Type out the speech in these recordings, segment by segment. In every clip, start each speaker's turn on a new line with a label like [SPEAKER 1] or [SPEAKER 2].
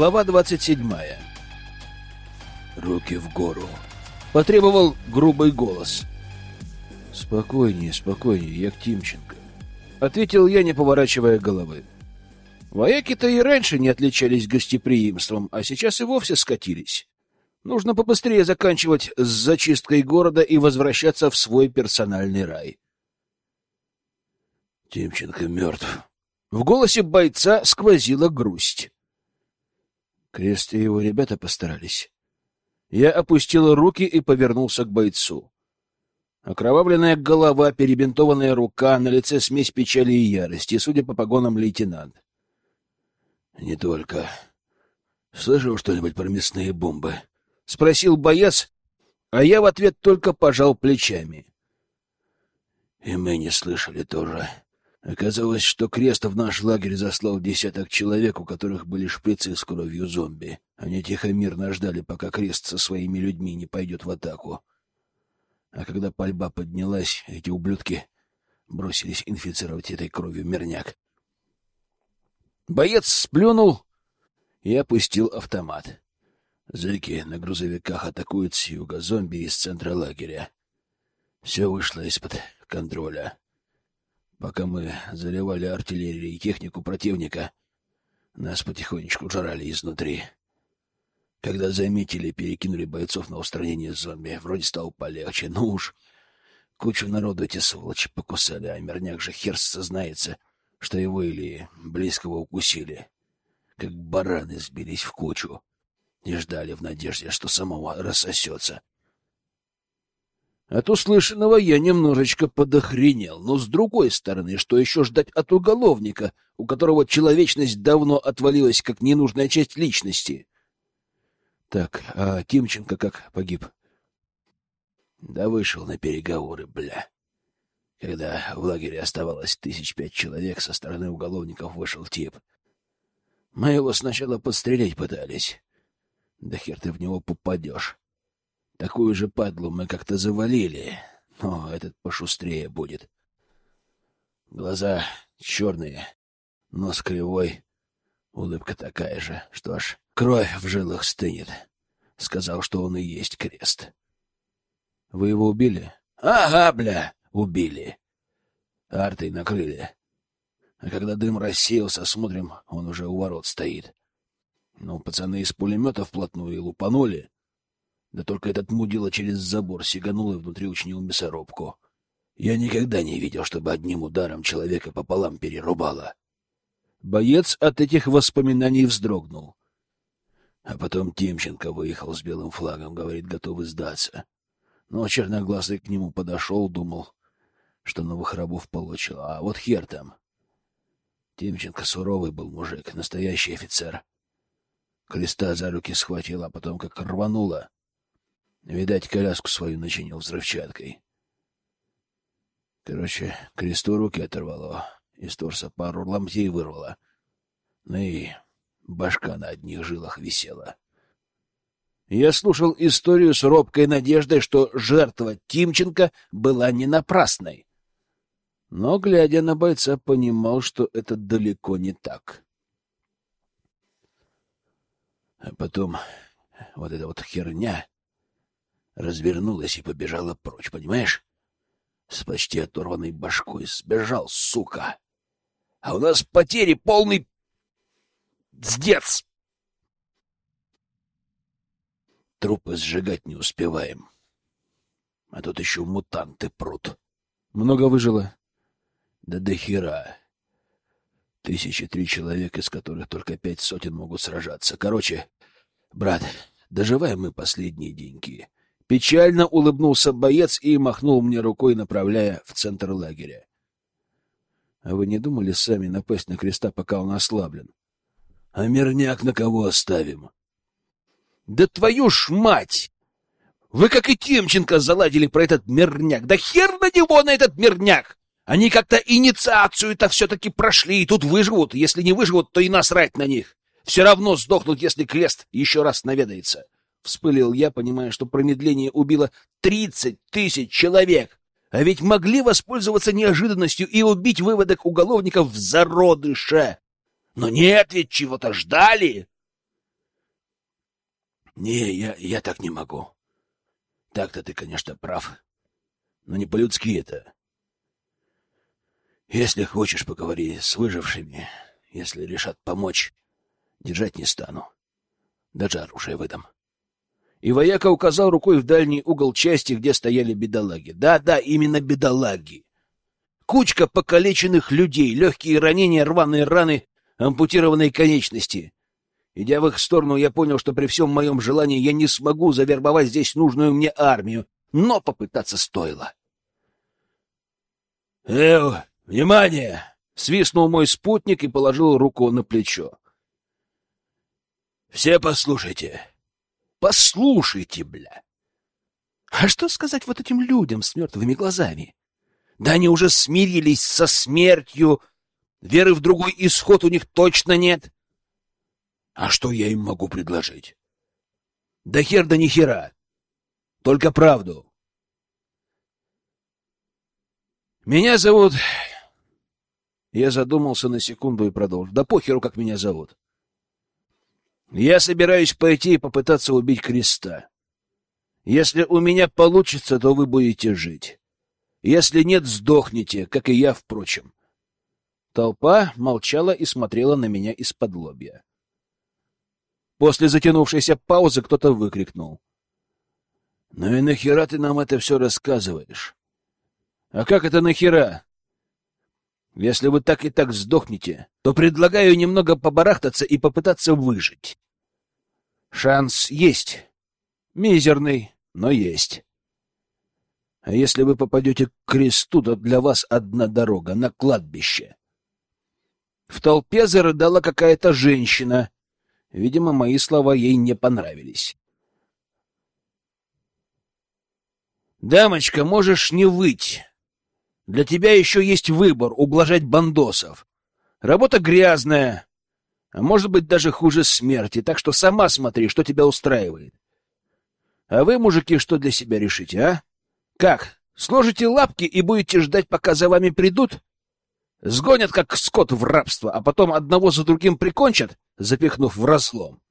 [SPEAKER 1] Глава 27. «Руки в гору!» — потребовал грубый голос. «Спокойнее, спокойнее, я к Тимченко», — ответил я, не поворачивая головы. Вояки-то и раньше не отличались гостеприимством, а сейчас и вовсе скатились. Нужно побыстрее заканчивать с зачисткой города и возвращаться в свой персональный рай. Тимченко мертв. В голосе бойца сквозила грусть. Крест и его ребята постарались. Я опустил руки и повернулся к бойцу. Окровавленная голова, перебинтованная рука, на лице смесь печали и ярости, судя по погонам лейтенант. — Не только. Слышал что-нибудь про мясные бомбы? — спросил боец, а я в ответ только пожал плечами. — И мы не слышали тоже. Оказалось, что крест в наш лагерь заслал десяток человек, у которых были шприцы с кровью зомби. Они тихо-мирно ждали, пока крест со своими людьми не пойдет в атаку. А когда пальба поднялась, эти ублюдки бросились инфицировать этой кровью мирняк. Боец сплюнул и опустил автомат. Зэки на грузовиках атакуют с юга зомби из центра лагеря. Все вышло из-под контроля. Пока мы заливали артиллерию и технику противника, нас потихонечку жрали изнутри. Когда заметили, перекинули бойцов на устранение зомби. Вроде стало полегче. Ну уж, кучу народу эти сволочи покусали, а мирняк же хер сознается, что его или близкого укусили. Как бараны сбились в кучу и ждали в надежде, что самого рассосется. От услышанного я немножечко подохренел, но с другой стороны, что еще ждать от уголовника, у которого человечность давно отвалилась как ненужная часть личности? Так, а Тимченко как погиб? Да вышел на переговоры, бля. Когда в лагере оставалось тысяч пять человек, со стороны уголовников вышел тип. Мы его сначала подстрелить пытались. Да хер ты в него попадешь. Такую же падлу мы как-то завалили, но этот пошустрее будет. Глаза черные, нос кривой, улыбка такая же, что аж кровь в жилах стынет. Сказал, что он и есть крест. — Вы его убили? — Ага, бля, убили. Артой накрыли. А когда дым рассеялся, смотрим, он уже у ворот стоит. Ну, пацаны из пулемета вплотную и лупанули. Да только этот мудила через забор сиганул и внутри учинил мясорубку. Я никогда не видел, чтобы одним ударом человека пополам перерубало. Боец от этих воспоминаний вздрогнул. А потом Тимченко выехал с белым флагом, говорит, готовы сдаться. Но черноглазый к нему подошел, думал, что новых рабов получил. А вот хер там. Тимченко суровый был мужик, настоящий офицер. Креста за руки схватил, а потом как рвануло. Видать, коляску свою начинил взрывчаткой. Короче, кресту руки оторвало, из торса пару ломтей вырвало. Ну и башка на одних жилах висела. Я слушал историю с робкой надеждой, что жертва Тимченко была не напрасной. Но, глядя на бойца, понимал, что это далеко не так. А потом вот эта вот херня развернулась и побежала прочь, понимаешь? С почти оторванной башкой сбежал, сука. А у нас потери полный сдец. Трупы сжигать не успеваем. А тут еще мутанты прут. Много выжило? Да до хера. Тысячи три человека, из которых только пять сотен могут сражаться. Короче, брат, доживаем мы последние деньги. Печально улыбнулся боец и махнул мне рукой, направляя в центр лагеря. — А вы не думали сами напасть на креста, пока он ослаблен? — А мирняк на кого оставим? — Да твою ж мать! Вы, как и Тимченко, заладили про этот мирняк. Да хер на него, на этот мирняк! Они как-то инициацию-то все-таки прошли, и тут выживут. Если не выживут, то и насрать на них. Все равно сдохнут, если крест еще раз наведается. —— вспылил я, понимая, что промедление убило тридцать тысяч человек. А ведь могли воспользоваться неожиданностью и убить выводок уголовников в зародыше. Но нет, ведь чего-то ждали. Не, я, я так не могу. Так-то ты, конечно, прав. Но не по-людски это. Если хочешь, поговори с выжившими. Если решат помочь, держать не стану. Даже оружие выдам. И вояка указал рукой в дальний угол части, где стояли бедолаги. Да-да, именно бедолаги. Кучка покалеченных людей, легкие ранения, рваные раны, ампутированные конечности. Идя в их сторону, я понял, что при всем моем желании я не смогу завербовать здесь нужную мне армию, но попытаться стоило. «Эл, внимание!» — свистнул мой спутник и положил руку на плечо. «Все послушайте. Послушайте, бля!» А что сказать вот этим людям с мертвыми глазами? Да они уже смирились со смертью, веры в другой исход у них точно нет. А что я им могу предложить? Да хер да ни хера. Только правду. Меня зовут... Я задумался на секунду и продолжил. Да похеру, как меня зовут. Я собираюсь пойти и попытаться убить Креста. Если у меня получится, то вы будете жить. Если нет, сдохнете, как и я, впрочем. Толпа молчала и смотрела на меня из-под лобья. После затянувшейся паузы кто-то выкрикнул. — Ну и нахера ты нам это все рассказываешь? — А как это нахера? Если вы так и так сдохнете, то предлагаю немного побарахтаться и попытаться выжить. Шанс есть. Мизерный, но есть. А если вы попадете к кресту, то для вас одна дорога — на кладбище. В толпе зарыдала какая-то женщина, Видимо, мои слова ей не понравились. «Дамочка, можешь не выть. Для тебя еще есть выбор — ублажать бандосов. Работа грязная, а может быть даже хуже смерти, так что сама смотри, что тебя устраивает. А вы, мужики, что для себя решите, а? Как, сложите лапки и будете ждать, пока за вами придут? Сгонят, как скот, в рабство, а потом одного за другим прикончат, запихнув в разлом.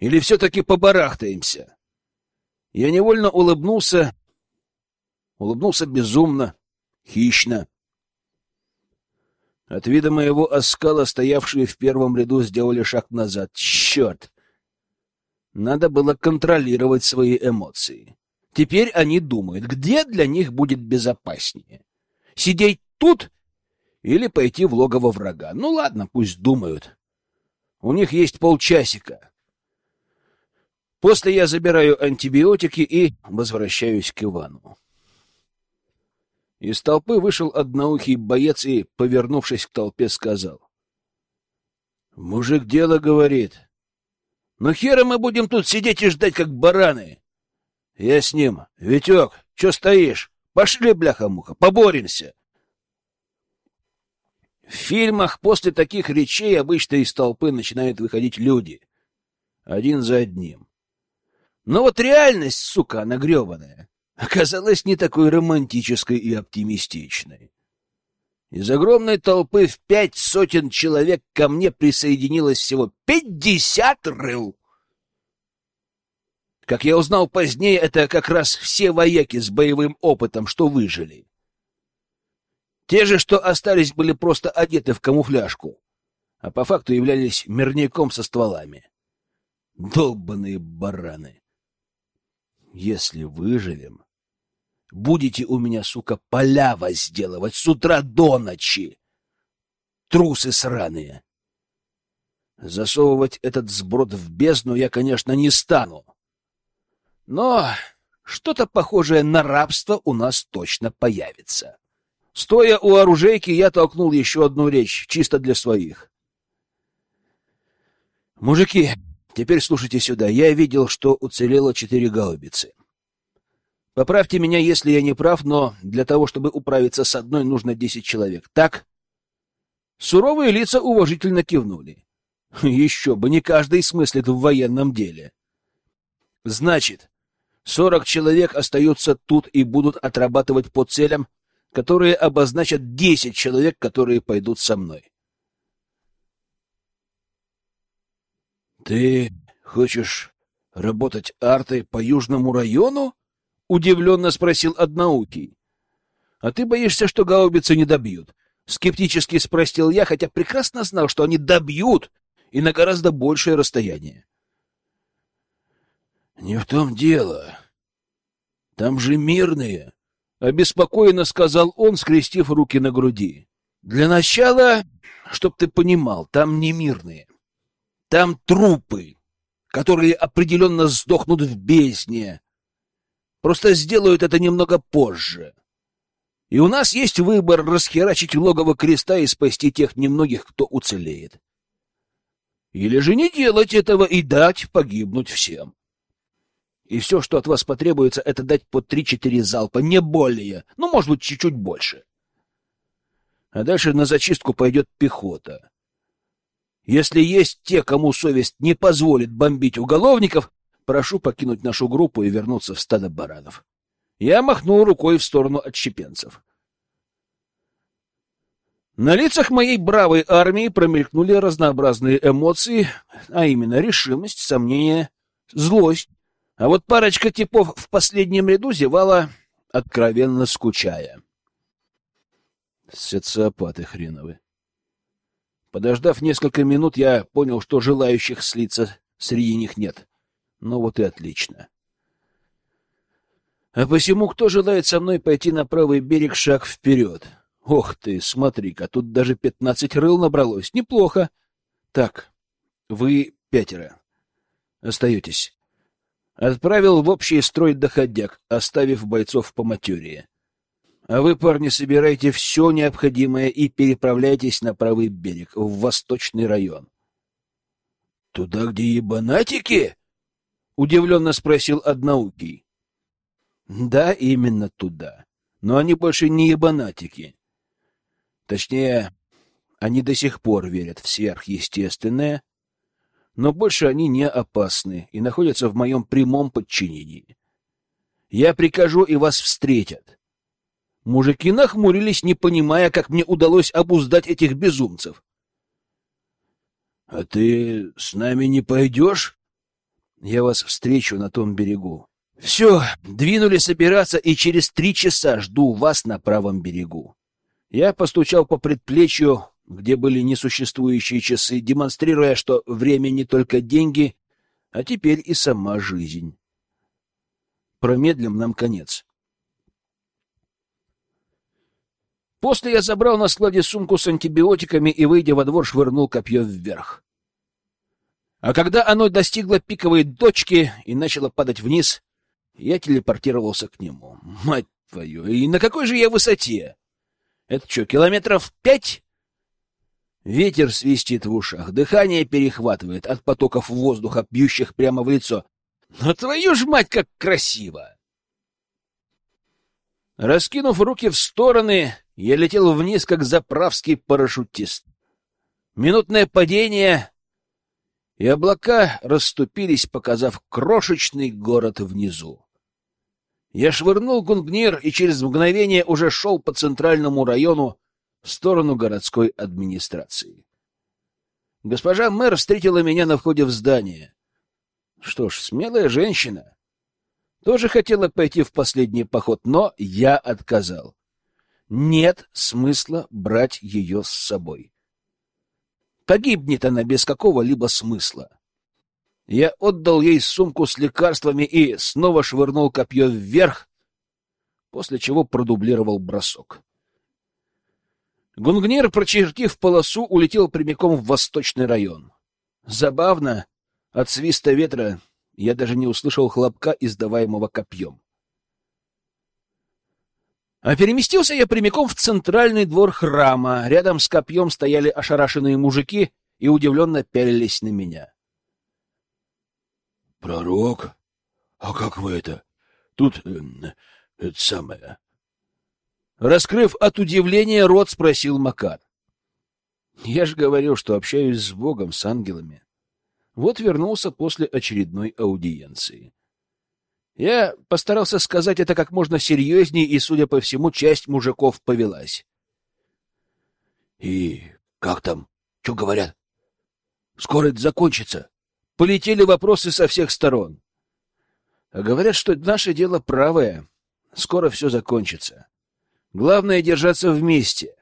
[SPEAKER 1] Или все-таки побарахтаемся? Я невольно улыбнулся, улыбнулся безумно, хищно. От вида моего оскала стоявшие в первом ряду сделали шаг назад. Черт! Надо было контролировать свои эмоции. Теперь они думают, где для них будет безопаснее. Сидеть тут или пойти в логово врага. Ну ладно, пусть думают. У них есть полчасика. После я забираю антибиотики и возвращаюсь к Ивану. Из толпы вышел одноухий боец и, повернувшись к толпе, сказал. — Мужик дело говорит. — Ну хера мы будем тут сидеть и ждать, как бараны. Я с ним. Витек, что стоишь? Пошли, бляха-муха, поборемся. — в фильмах после таких речей обычно из толпы начинают выходить люди. Один за одним. Но вот реальность, сука, она гребаная, оказалась не такой романтической и оптимистичной. Из огромной толпы в пять сотен человек ко мне присоединилось всего пятьдесят рыл. Как я узнал позднее, это как раз все вояки с боевым опытом, что выжили. Те же, что остались, были просто одеты в камуфляжку, а по факту являлись мирняком со стволами. Долбаные бараны! Если выживем, будете у меня, сука, поля возделывать с утра до ночи. Трусы сраные. Засовывать этот сброд в бездну я, конечно, не стану. Но что-то похожее на рабство у нас точно появится. Стоя у оружейки, я толкнул еще одну речь, чисто для своих. «Мужики, теперь слушайте сюда. Я видел, что уцелело четыре гаубицы. Поправьте меня, если я не прав, но для того, чтобы управиться с одной, нужно десять человек. Так?» Суровые лица уважительно кивнули. Еще бы, не каждый смыслит в военном деле. Значит, сорок человек остаются тут и будут отрабатывать по целям, которые обозначат десять человек, которые пойдут со мной. Ты хочешь Работать артой по Южному району? Удивленно спросил Одноукий. А ты боишься, что гаубицы не добьют? Скептически спросил я, хотя прекрасно знал, что они добьют и на гораздо большее расстояние. Не в том дело. Там же мирные, обеспокоенно сказал он, скрестив руки на груди. Для начала, чтоб ты понимал, там не мирные. Там трупы, которые определенно сдохнут в бездне. Просто сделают это немного позже. И у нас есть выбор расхерачить логово креста и спасти тех немногих, кто уцелеет. Или же не делать этого и дать погибнуть всем. И все, что от вас потребуется, это дать по три-четыре залпа, не более, ну, может быть, чуть-чуть больше. А дальше на зачистку пойдет пехота. Если есть те, кому совесть не позволит бомбить уголовников, прошу покинуть нашу группу и вернуться в стадо баранов. Я махнул рукой в сторону отщепенцев. На лицах моей бравой армии промелькнули разнообразные эмоции, а именно решимость, сомнение, злость. А вот парочка типов в последнем ряду зевала, откровенно скучая. Социопаты хреновы. Подождав несколько минут, я понял, что желающих слиться среди них нет. Ну вот и отлично. А посему, кто желает со мной пойти на правый берег шаг вперед? Ох ты, смотри-ка, тут даже пятнадцать рыл набралось. Неплохо. Так, вы пятеро. Остаетесь. Отправил в общий строй доходяг, оставив бойцов по материи. А вы, парни, собирайте все необходимое и переправляйтесь на правый берег, в восточный район. — Туда, где ебанатики? — удивленно спросил Одноукий. — Да, именно туда. Но они больше не ебанатики. Точнее, они до сих пор верят в сверхъестественное, но больше они не опасны и находятся в моем прямом подчинении. Я прикажу, и вас встретят. Мужики нахмурились, не понимая, как мне удалось обуздать этих безумцев. — А ты с нами не пойдешь? — Я вас встречу на том берегу. — Все, двинули собираться, и через три часа жду вас на правом берегу. Я постучал по предплечью, где были несуществующие часы, демонстрируя, что время не только деньги, а теперь и сама жизнь. Промедлим нам конец. После я забрал на складе сумку с антибиотиками и, выйдя во двор, швырнул копье вверх. А когда оно достигло пиковой точки и начало падать вниз, я телепортировался к нему. Мать твою, и на какой же я высоте? Это что, километров пять? Ветер свистит в ушах, дыхание перехватывает от потоков воздуха, бьющих прямо в лицо. Но твою ж мать, как красиво! Раскинув руки в стороны, я летел вниз, как заправский парашютист. Минутное падение, и облака расступились, показав крошечный город внизу. Я швырнул гунгнир и через мгновение уже шел по центральному району в сторону городской администрации. Госпожа мэр встретила меня на входе в здание. Что ж, смелая женщина. Тоже хотела пойти в последний поход, но я отказал нет смысла брать ее с собой. Погибнет она без какого-либо смысла. Я отдал ей сумку с лекарствами и снова швырнул копье вверх, после чего продублировал бросок. Гунгнир, прочертив полосу, улетел прямиком в восточный район. Забавно, от свиста ветра я даже не услышал хлопка, издаваемого копьем. А переместился я прямиком в центральный двор храма. Рядом с копьем стояли ошарашенные мужики и удивленно пялились на меня. «Пророк? А как вы это? Тут... Э, это самое...» Раскрыв от удивления рот, спросил Макар. «Я же говорил, что общаюсь с Богом, с ангелами. Вот вернулся после очередной аудиенции. Я постарался сказать это как можно серьезнее, и, судя по всему, часть мужиков повелась. — И как там? Что говорят? Скоро это закончится. Полетели вопросы со всех сторон. А говорят, что наше дело правое. Скоро все закончится. Главное — держаться вместе.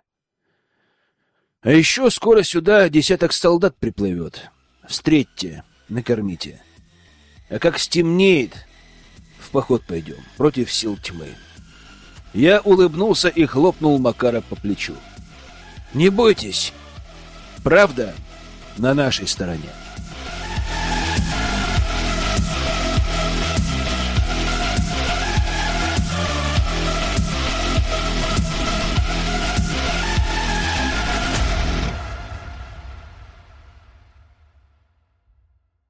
[SPEAKER 1] А еще скоро сюда десяток солдат приплывет. Встретьте, накормите. А как стемнеет, в поход пойдем против сил тьмы. Я улыбнулся и хлопнул Макара по плечу. Не бойтесь, правда на нашей стороне.